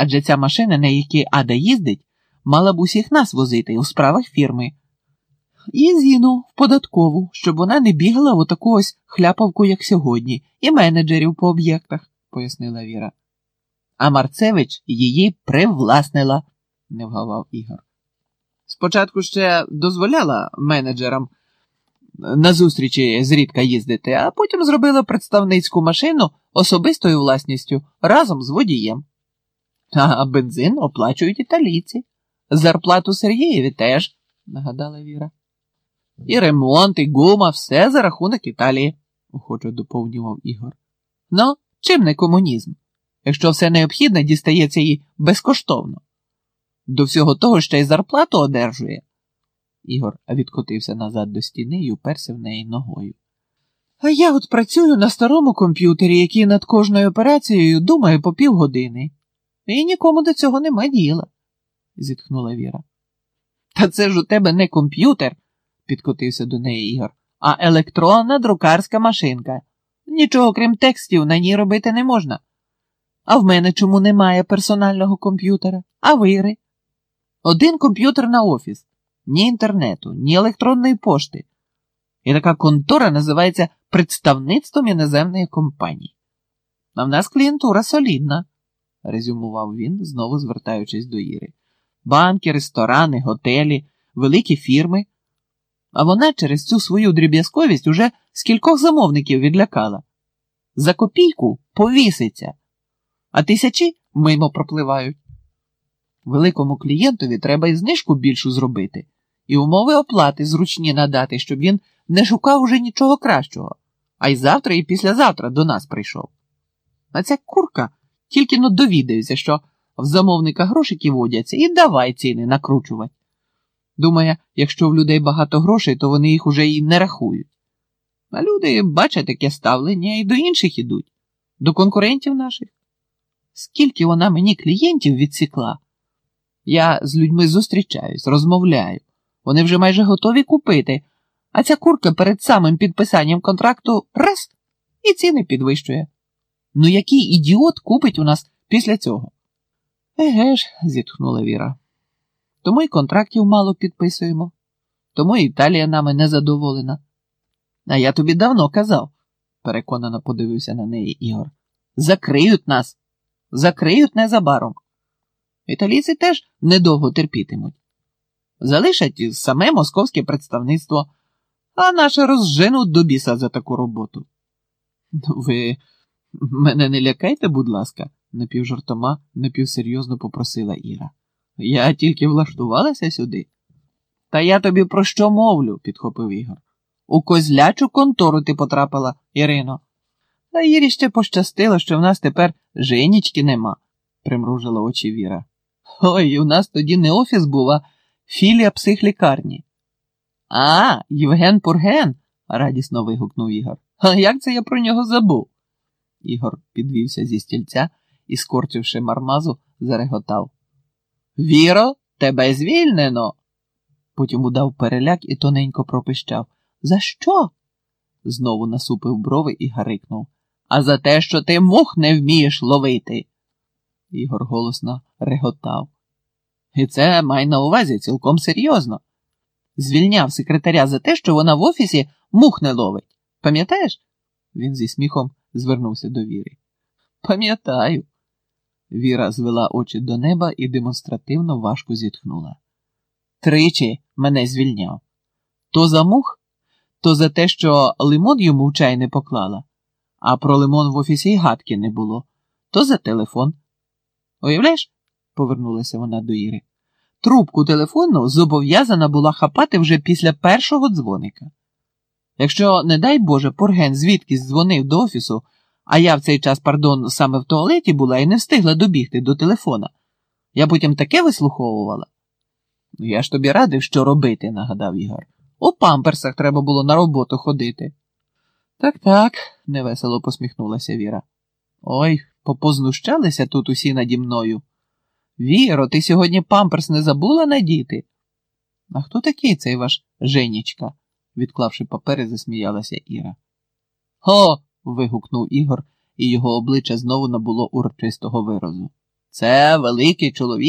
Адже ця машина, на якій Ада їздить, мала б усіх нас возити у справах фірми. І Зіну в податкову, щоб вона не бігала в отаку ось хляпавку, як сьогодні, і менеджерів по об'єктах, пояснила Віра. А Марцевич її привласнила, не вгавав Ігор. Спочатку ще дозволяла менеджерам на зустрічі зрідка їздити, а потім зробила представницьку машину особистою власністю разом з водієм. А бензин оплачують італійці. Зарплату Сергієві теж, нагадала Віра. І ремонт, і гума, все за рахунок Італії, охоче доповнював Ігор. Ну, чим не комунізм, якщо все необхідне дістається їй безкоштовно. До всього того ще й зарплату одержує. Ігор відкотився назад до стіни і уперся в неї ногою. А я от працюю на старому комп'ютері, який над кожною операцією думає по півгодини. І нікому до цього нема діла, зітхнула Віра. Та це ж у тебе не комп'ютер, підкотився до неї Ігор, а електронна друкарська машинка. Нічого крім текстів на ній робити не можна. А в мене чому немає персонального комп'ютера? А вири? Один комп'ютер на офіс, ні інтернету, ні електронної пошти. І така контора називається представництвом іноземної компанії. А в нас клієнтура солідна, резюмував він, знову звертаючись до Іри. Банки, ресторани, готелі, великі фірми. А вона через цю свою дріб'язковість уже скількох замовників відлякала. За копійку повіситься, а тисячі мимо пропливають. Великому клієнтові треба і знижку більшу зробити, і умови оплати зручні надати, щоб він не шукав уже нічого кращого, а й завтра і післязавтра до нас прийшов. А ця курка тільки но довідається, що в замовника грошики водяться, і давай ціни накручувати. Думає, якщо в людей багато грошей, то вони їх уже і не рахують. А люди бачать таке ставлення і до інших ідуть, до конкурентів наших. Скільки вона мені клієнтів відсікла? Я з людьми зустрічаюсь, розмовляю. Вони вже майже готові купити, а ця курка перед самим підписанням контракту раз і ціни підвищує. Ну який ідіот купить у нас після цього? Еге ж, зітхнула Віра. Тому й контрактів мало підписуємо, тому і Італія нами не задоволена. А я тобі давно казав, переконано подивився на неї Ігор. Закриють нас, закриють незабаром. Італійці теж недовго терпітимуть. Залишать саме московське представництво, а наше розженуть до біса за таку роботу. Ну, ви мене не лякайте, будь ласка, напівжартома, напівсерйозно попросила Іра. Я тільки влаштувалася сюди. Та я тобі про що мовлю, підхопив Ігор. У козлячу контору ти потрапила, Ірино. Та Ірі ще пощастило, що в нас тепер женічки нема, примружила очі Віра. Ой, у нас тоді не офіс був, а філія психлікарні. А, Євген Пурген, радісно вигукнув Ігор. А як це я про нього забув? Ігор підвівся зі стільця і, скорчивши мармазу, зареготав. Віро, тебе звільнено. Потім удав переляк і тоненько пропищав. За що? Знову насупив брови і гарикнув. А за те, що ти мух не вмієш ловити. Ігор голосно реготав. І це май на увазі цілком серйозно. Звільняв секретаря за те, що вона в офісі мух не ловить. Пам'ятаєш? Він зі сміхом звернувся до Віри. Пам'ятаю. Віра звела очі до неба і демонстративно важко зітхнула. Тричі мене звільняв. То за мух, то за те, що лимон йому в чай не поклала, а про лимон в офісі й гадки не було, то за телефон. Уявляєш? повернулася вона до Іри. Трубку телефону зобов'язана була хапати вже після першого дзвоника. Якщо, не дай Боже, Порген звідкись дзвонив до офісу, а я в цей час, пардон, саме в туалеті була і не встигла добігти до телефона, я потім таке вислуховувала. Я ж тобі радив, що робити, нагадав Ігор. У памперсах треба було на роботу ходити. Так, так, невесело посміхнулася Віра. Ой, попознущалися тут усі наді мною. Віро, ти сьогодні памперс не забула надіти? А хто такий цей ваш Женічка? Відклавши папери, засміялася Іра. О. вигукнув Ігор, і його обличчя знову набуло урочистого виразу. Це великий чоловік.